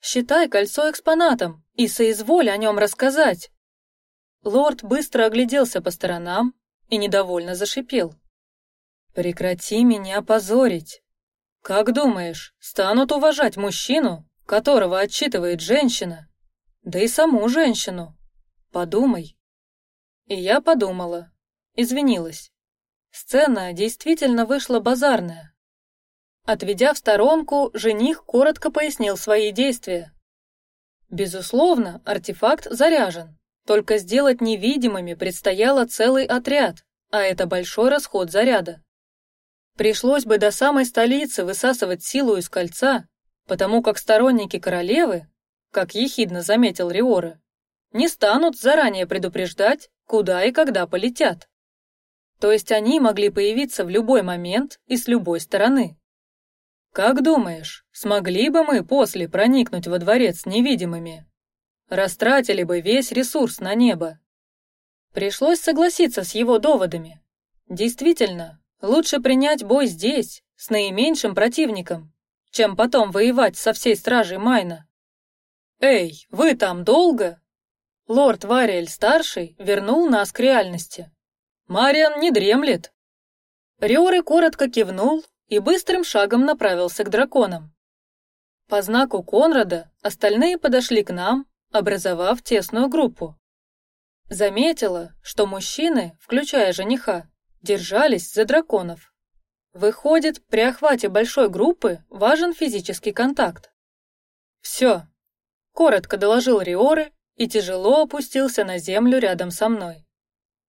Считай кольцо экспонатом и соизволь о нем рассказать. Лорд быстро огляделся по сторонам и недовольно зашипел. Прекрати меня позорить. Как думаешь, станут уважать мужчину, которого отчитывает женщина, да и саму женщину? Подумай. И я подумала, извинилась. Сцена действительно вышла базарная. Отведя в сторонку, жених коротко пояснил свои действия. Безусловно, артефакт заряжен, только сделать невидимыми предстояло целый отряд, а это большой расход заряда. Пришлось бы до самой столицы высасывать силу из кольца, потому как сторонники королевы, как ехидно заметил Риора, не станут заранее предупреждать, куда и когда полетят. То есть они могли появиться в любой момент и с любой стороны. Как думаешь, смогли бы мы после проникнуть во дворец невидимыми? Растратили бы весь ресурс на небо. Пришлось согласиться с его доводами. Действительно, Лучше принять бой здесь, с наименьшим противником, чем потом воевать со всей стражей Майна. Эй, вы там долго? Лорд Вариэль старший вернул нас к реальности. Мариан не дремлет. Риоры коротко кивнул и быстрым шагом направился к драконам. По знаку Конрада остальные подошли к нам, образовав тесную группу. Заметила, что мужчины, включая жениха, держались за драконов. Выходит, при охвате большой группы важен физический контакт. Все, коротко доложил Риоры и тяжело опустился на землю рядом со мной.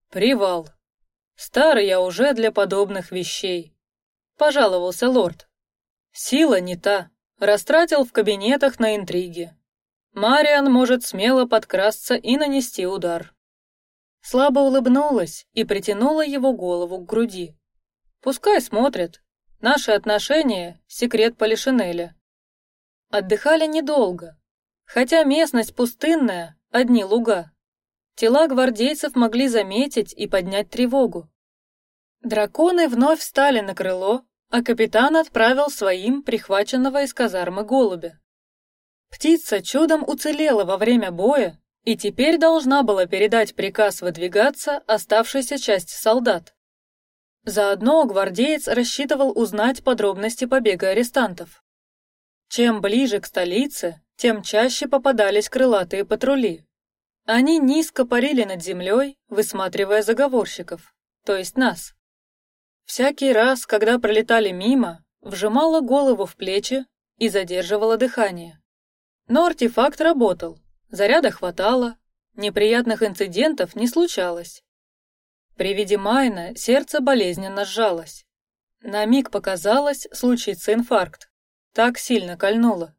Привал. Старый я уже для подобных вещей. Пожаловался лорд. Сила не та. Растратил в кабинетах на интриги. Мариан может смело подкрасться и нанести удар. Слабо улыбнулась и притянула его голову к груди. Пускай смотрят. Наши отношения — секрет Полишинеля. Отдыхали недолго, хотя местность пустынная, одни луга. Тела гвардейцев могли заметить и поднять тревогу. Драконы вновь встали на крыло, а капитан отправил своим прихваченного из казармы голубя. Птица чудом уцелела во время боя и теперь должна была передать приказ выдвигаться оставшейся части солдат. Заодно гвардеец рассчитывал узнать подробности побега арестантов. Чем ближе к столице, тем чаще попадались крылатые патрули. Они низко парили над землей, высматривая заговорщиков, то есть нас. Всякий раз, когда пролетали мимо, вжимала голову в плечи и задерживала дыхание. Но артефакт работал, Заряда хватало, неприятных инцидентов не случалось. При виде Майна сердце болезненно сжалось. На миг показалось случится инфаркт. Так сильно кольнуло.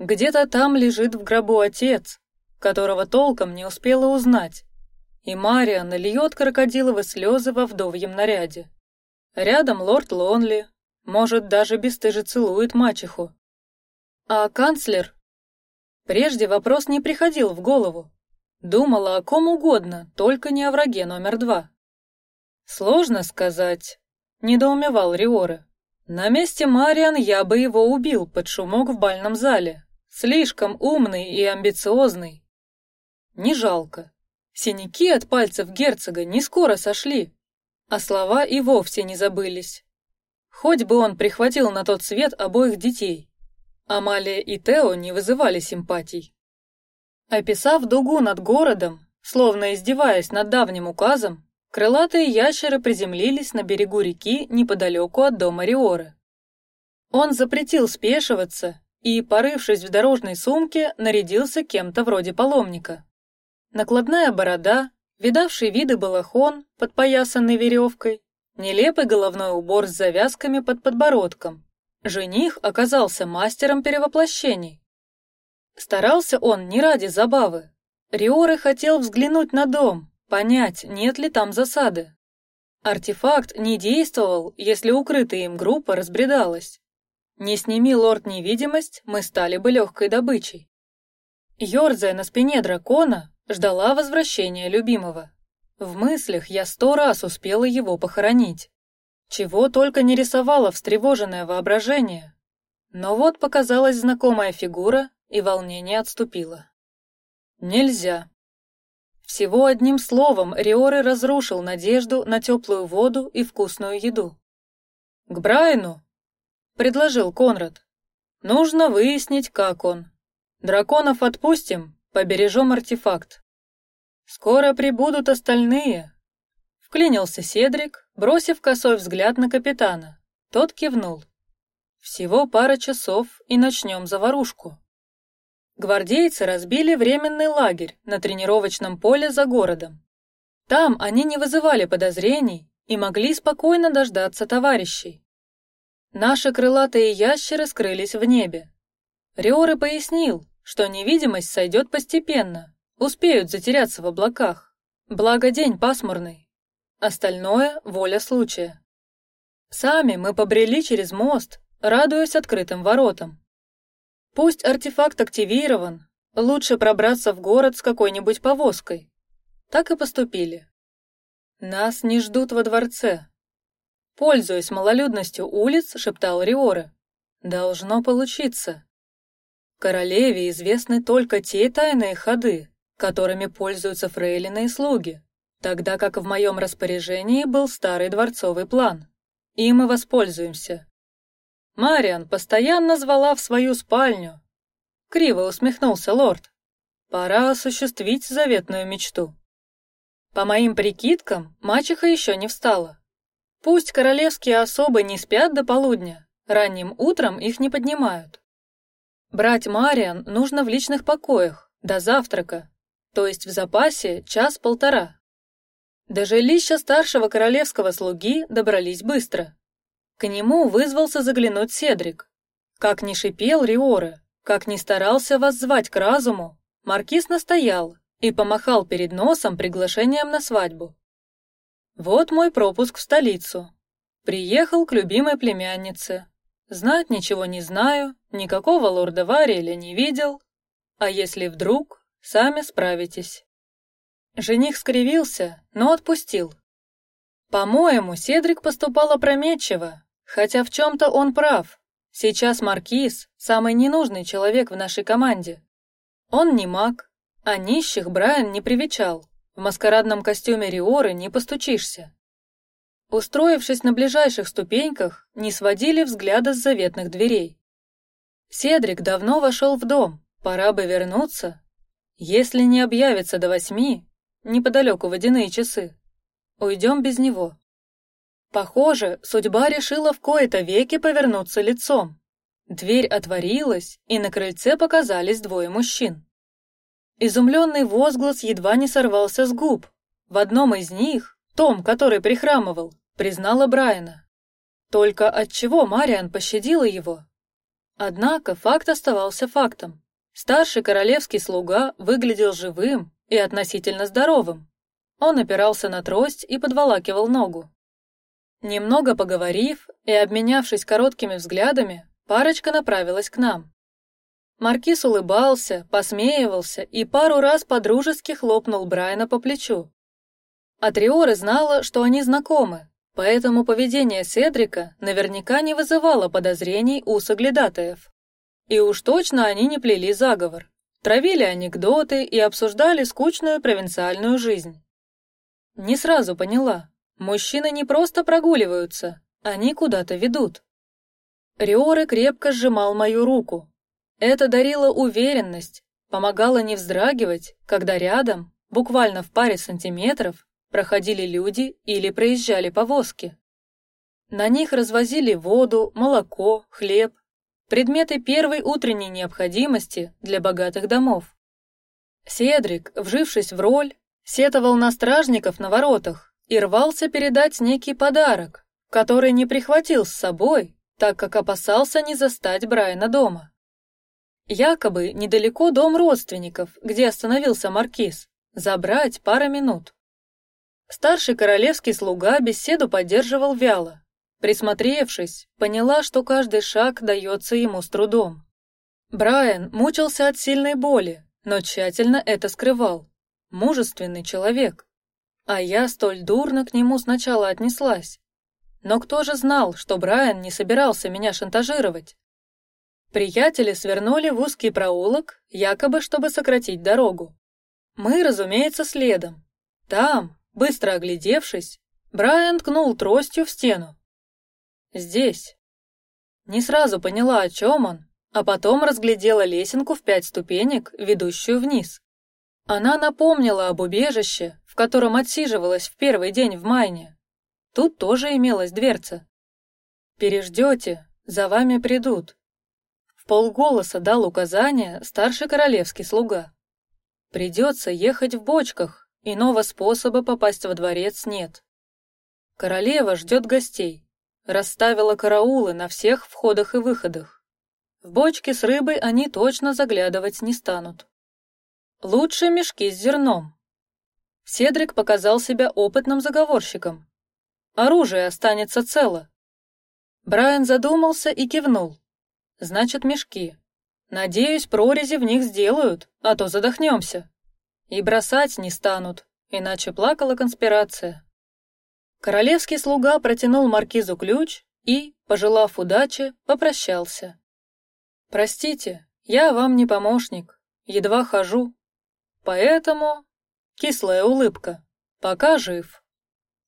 Где-то там лежит в гробу отец, которого толком не успела узнать, и Мариан льет крокодиловые слезы во вдовьем наряде. Рядом лорд Лонли, может даже бесстыже целует мачеху. А канцлер Прежде вопрос не приходил в голову. Думала о ком угодно, только не о враге номер два. Сложно сказать, недоумевал Риоры. На месте Мариан я бы его убил под шумок в бальном зале. Слишком умный и амбициозный. Не жалко. Синяки от пальцев герцога не скоро сошли, а слова и вовсе не забылись. Хоть бы он прихватил на тот свет обоих детей. Амалия и Тео не вызывали симпатий. Описав дугу над городом, словно издеваясь над давним указом, крылатые ящеры приземлились на берегу реки неподалеку от дома Риоры. Он запретил спешиваться и, порывшись в дорожной сумке, нарядился кем-то вроде паломника. Накладная борода, видавший виды балахон, подпоясанный веревкой, нелепый головной убор с завязками под подбородком, Жених оказался мастером перевоплощений. Старался он не ради забавы. Риоры хотел взглянуть на дом, понять, нет ли там засады. Артефакт не действовал, если укрытая им группа разбредалась. Не сними лорд невидимость, мы стали бы легкой добычей. Ёрзая на спине дракона, ждала возвращения любимого. В мыслях я сто раз успела его похоронить. Чего только не рисовало встревоженное воображение. Но вот показалась знакомая фигура, и волнение отступило. Нельзя. Всего одним словом Риоры разрушил надежду на теплую воду и вкусную еду. К Брайану, предложил Конрад. Нужно выяснить, как он. Драконов отпустим, побережем артефакт. Скоро прибудут остальные. Вклинился Седрик, бросив косой взгляд на капитана. Тот кивнул. Всего пара часов и начнем заварушку. Гвардейцы разбили временный лагерь на тренировочном поле за городом. Там они не вызывали подозрений и могли спокойно дождаться товарищей. Наши крылатые ящеры скрылись в небе. Риоры пояснил, что невидимость сойдет постепенно, успеют затеряться в облаках. Благо день пасмурный. Остальное воля случая. Сами мы побрели через мост, радуясь открытым воротам. Пусть артефакт активирован, лучше пробраться в город с какой-нибудь повозкой. Так и поступили. Нас не ждут во дворце. Пользуясь малолюдностью улиц, шептал Риоры. Должно получиться. Королеве известны только те тайные ходы, которыми пользуются фрейлины и слуги, тогда как в моем распоряжении был старый дворцовый план. И мы воспользуемся. Мариан постоянно звала в свою спальню. Криво усмехнулся лорд. Пора осуществить заветную мечту. По моим прикидкам, мачеха еще не встала. Пусть королевские особы не спят до полудня, ранним утром их не поднимают. Брать Мариан нужно в личных покоях до завтрака, то есть в запасе час-полтора. До жилища старшего королевского слуги добрались быстро. К нему вызвался заглянуть Седрик. Как ни шипел Риоры, как ни старался воззвать к разуму, маркиз настоял и помахал перед носом приглашением на свадьбу. Вот мой пропуск в столицу. Приехал к любимой племяннице. Знать ничего не знаю, никакого лорда Вариэля не видел. А если вдруг, сами справитесь. Жених скривился, но отпустил. По-моему, Седрик поступал опрометчиво, Хотя в чем-то он прав. Сейчас маркиз самый ненужный человек в нашей команде. Он не маг, а нищих Брайан не привечал. В маскарадном костюме Риоры не постучишься. Устроившись на ближайших ступеньках, не сводили взгляда с заветных дверей. Седрик давно вошел в дом, пора бы вернуться. Если не объявится до восьми, неподалеку водяные часы, уйдем без него. Похоже, судьба решила в кои-то веки повернуться лицом. Дверь отворилась, и на крыльце показались двое мужчин. Изумленный возглас едва не сорвался с губ. В одном из них, том, который прихрамывал, признала Брайана. Только от чего Мариан пощадила его? Однако факт оставался фактом. Старший королевский слуга выглядел живым и относительно здоровым. Он опирался на трость и подволакивал ногу. Немного поговорив и обменявшись короткими взглядами, парочка направилась к нам. Маркиз улыбался, посмеивался и пару раз подружески хлопнул Брайана по плечу. Атриора знала, что они знакомы, поэтому поведение Седрика наверняка не вызывало подозрений у соглядатаев. И уж точно они не плели заговор, травили анекдоты и обсуждали скучную провинциальную жизнь. Не сразу поняла, Мужчины не просто прогуливаются, они куда-то ведут. Риоры крепко сжимал мою руку. Это дарило уверенность, помогало не вздрагивать, когда рядом, буквально в паре сантиметров, проходили люди или проезжали повозки. На них развозили воду, молоко, хлеб, предметы первой утренней необходимости для богатых домов. Седрик, вжившись в роль, сетовал на стражников на воротах, и рвался передать некий подарок, который не прихватил с собой, так как опасался не застать Брайана дома. Якобы недалеко дом родственников, где остановился маркиз. Забрать пара минут. Старший королевский слуга беседу поддерживал вяло. Присмотревшись, поняла, что каждый шаг дается ему с трудом. Брайан мучился от сильной боли, но тщательно это скрывал. Мужественный человек. А я столь дурно к нему сначала отнеслась. Но кто же знал, что Брайан не собирался меня шантажировать? Приятели свернули в узкий проулок, якобы чтобы сократить дорогу. Мы, разумеется, следом. Там, быстро оглядевшись, Брайан ткнул тростью в стену. Здесь. Не сразу поняла, о чем он, а потом разглядела лесенку в пять ступенек, ведущую вниз. Она напомнила об убежище, в котором отсиживалась в первый день в Майне. Тут тоже имелась дверца. Переждете, за вами придут. В полголоса дал указание старший королевский слуга. Придется ехать в бочках, иного способа попасть во дворец нет. Королева ждет гостей, расставила караулы на всех входах и выходах. В бочки с рыбой они точно заглядывать не станут. Лучше мешки с зерном. Седрик показал себя опытным заговорщиком. Оружие останется цело. Брайан задумался и кивнул. Значит, мешки. Надеюсь, прорези в них сделают, а то задохнемся. И бросать не станут, иначе плакала конспирация. Королевский слуга протянул маркизу ключ и, пожелав удачи, попрощался. Простите, я вам не помощник, едва хожу, поэтому кислая улыбка. Пока жив.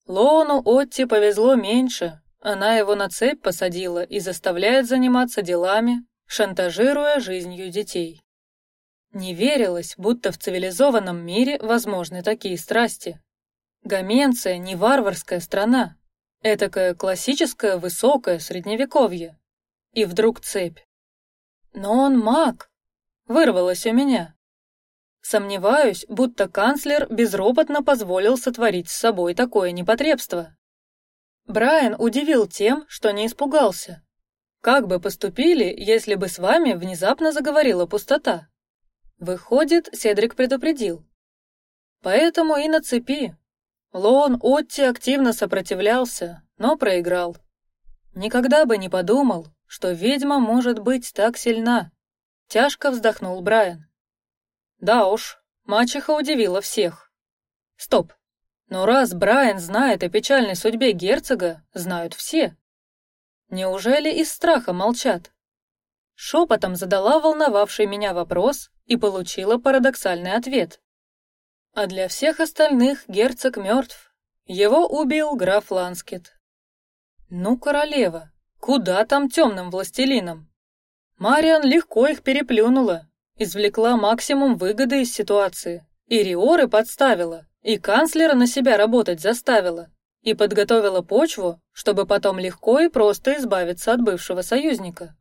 Лону Отти повезло меньше, она его на цепь посадила и заставляет заниматься делами, шантажируя жизнью детей. Не верилось, будто в цивилизованном мире возможны такие страсти. Гаменция не варварская страна, этакое классическое высокое средневековье. И вдруг цепь. Но он маг, вырвалось у меня. Сомневаюсь, будто канцлер безропотно позволил сотворить с собой такое непотребство. Брайан удивил тем, что не испугался. Как бы поступили, если бы с вами внезапно заговорила пустота? Выходит, Седрик предупредил. Поэтому и на цепи. Лоун Отти активно сопротивлялся, но проиграл. Никогда бы не подумал, что ведьма может быть так сильна. Тяжко вздохнул Брайан. Да уж, мачеха удивила всех. Стоп. Но раз Брайан знает о печальной судьбе герцога, знают все. Неужели из страха молчат? Шепотом задала волновавший меня вопрос и получила парадоксальный ответ. А для всех остальных герцог мертв. Его убил граф Ланскет. Ну, королева, куда там темным властелинам? Мариан легко их переплюнула, извлекла максимум выгоды из ситуации, и Риоры подставила, и канцлера на себя работать заставила, и подготовила почву, чтобы потом легко и просто избавиться от бывшего союзника.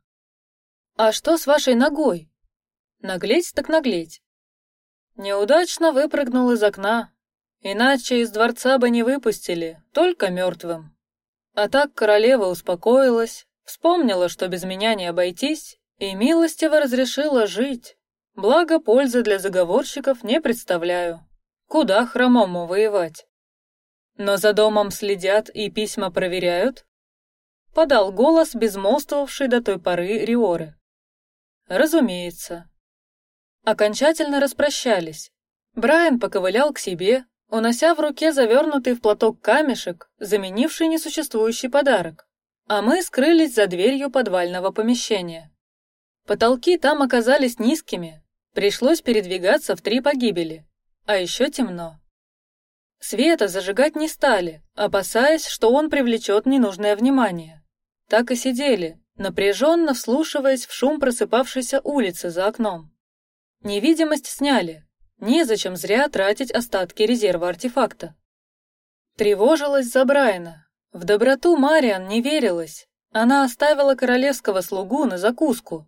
А что с вашей ногой? Наглеть так наглеть. Неудачно выпрыгнул из окна, иначе из дворца бы не выпустили, только мертвым. А так королева успокоилась, вспомнила, что без меня не обойтись, и милостиво разрешила жить. Благо пользы для заговорщиков не представляю. Куда хромому воевать? Но за домом следят и письма проверяют. Подал голос безмолвствовавший до той поры Риоры. Разумеется, Окончательно распрощались. Брайан поковылял к себе, унося в руке завернутый в платок камешек, заменивший несуществующий подарок. А мы скрылись за дверью подвального помещения. Потолки там оказались низкими, пришлось передвигаться в три погибели, а еще темно. Света зажигать не стали, опасаясь, что он привлечет ненужное внимание. Так и сидели, напряженно вслушиваясь в шум просыпавшейся улицы за окном. Невидимость сняли. Незачем зря тратить остатки резерва артефакта. Тревожилась за Брайана. В доброту Мариан не верилась. Она оставила королевского слугу на закуску.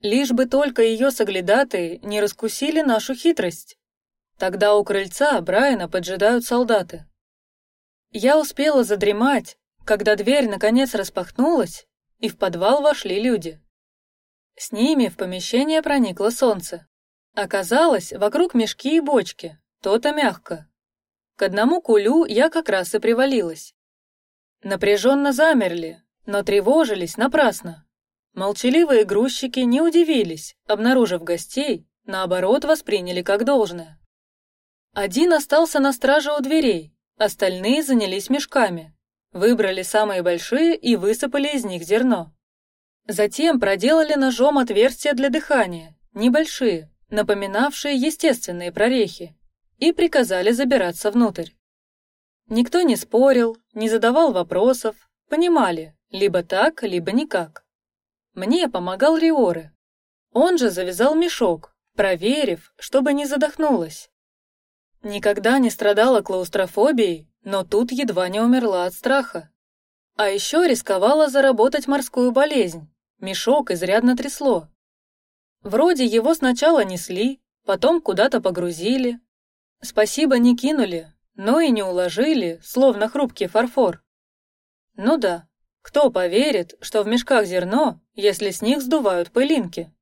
Лишь бы только ее соглядатые не раскусили нашу хитрость. Тогда у крыльца Брайана поджидают солдаты. Я успела задремать, когда дверь наконец распахнулась, и в подвал вошли люди. С ними в помещение проникло солнце. Оказалось, вокруг мешки и бочки, то-то мягко. К одному кулю я как раз и привалилась. Напряженно замерли, но тревожились напрасно. Молчаливые грузчики не удивились, обнаружив гостей, наоборот восприняли как должное. Один остался на страже у дверей, остальные занялись мешками, выбрали самые большие и высыпали из них зерно. Затем проделали ножом отверстия для дыхания, небольшие, напоминавшие естественные прорехи, и приказали забираться внутрь. Никто не спорил, не задавал вопросов, понимали, либо так, либо никак. Мне помогал Риоры. Он же завязал мешок, проверив, чтобы не задохнулась. Никогда не страдала клаустрофобией, но тут едва не умерла от страха. А еще рисковала заработать морскую болезнь. Мешок изрядно трясло. Вроде его сначала несли, потом куда-то погрузили. Спасибо не кинули, но и не уложили, словно хрупкий фарфор. Ну да, кто поверит, что в мешках зерно, если с них сдувают пылинки?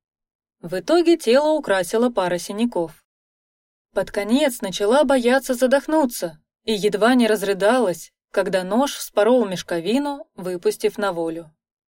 В итоге тело украсило пара синяков. Под конец начала бояться задохнуться и едва не разрыдалась, когда нож вспорол мешковину, выпустив на волю.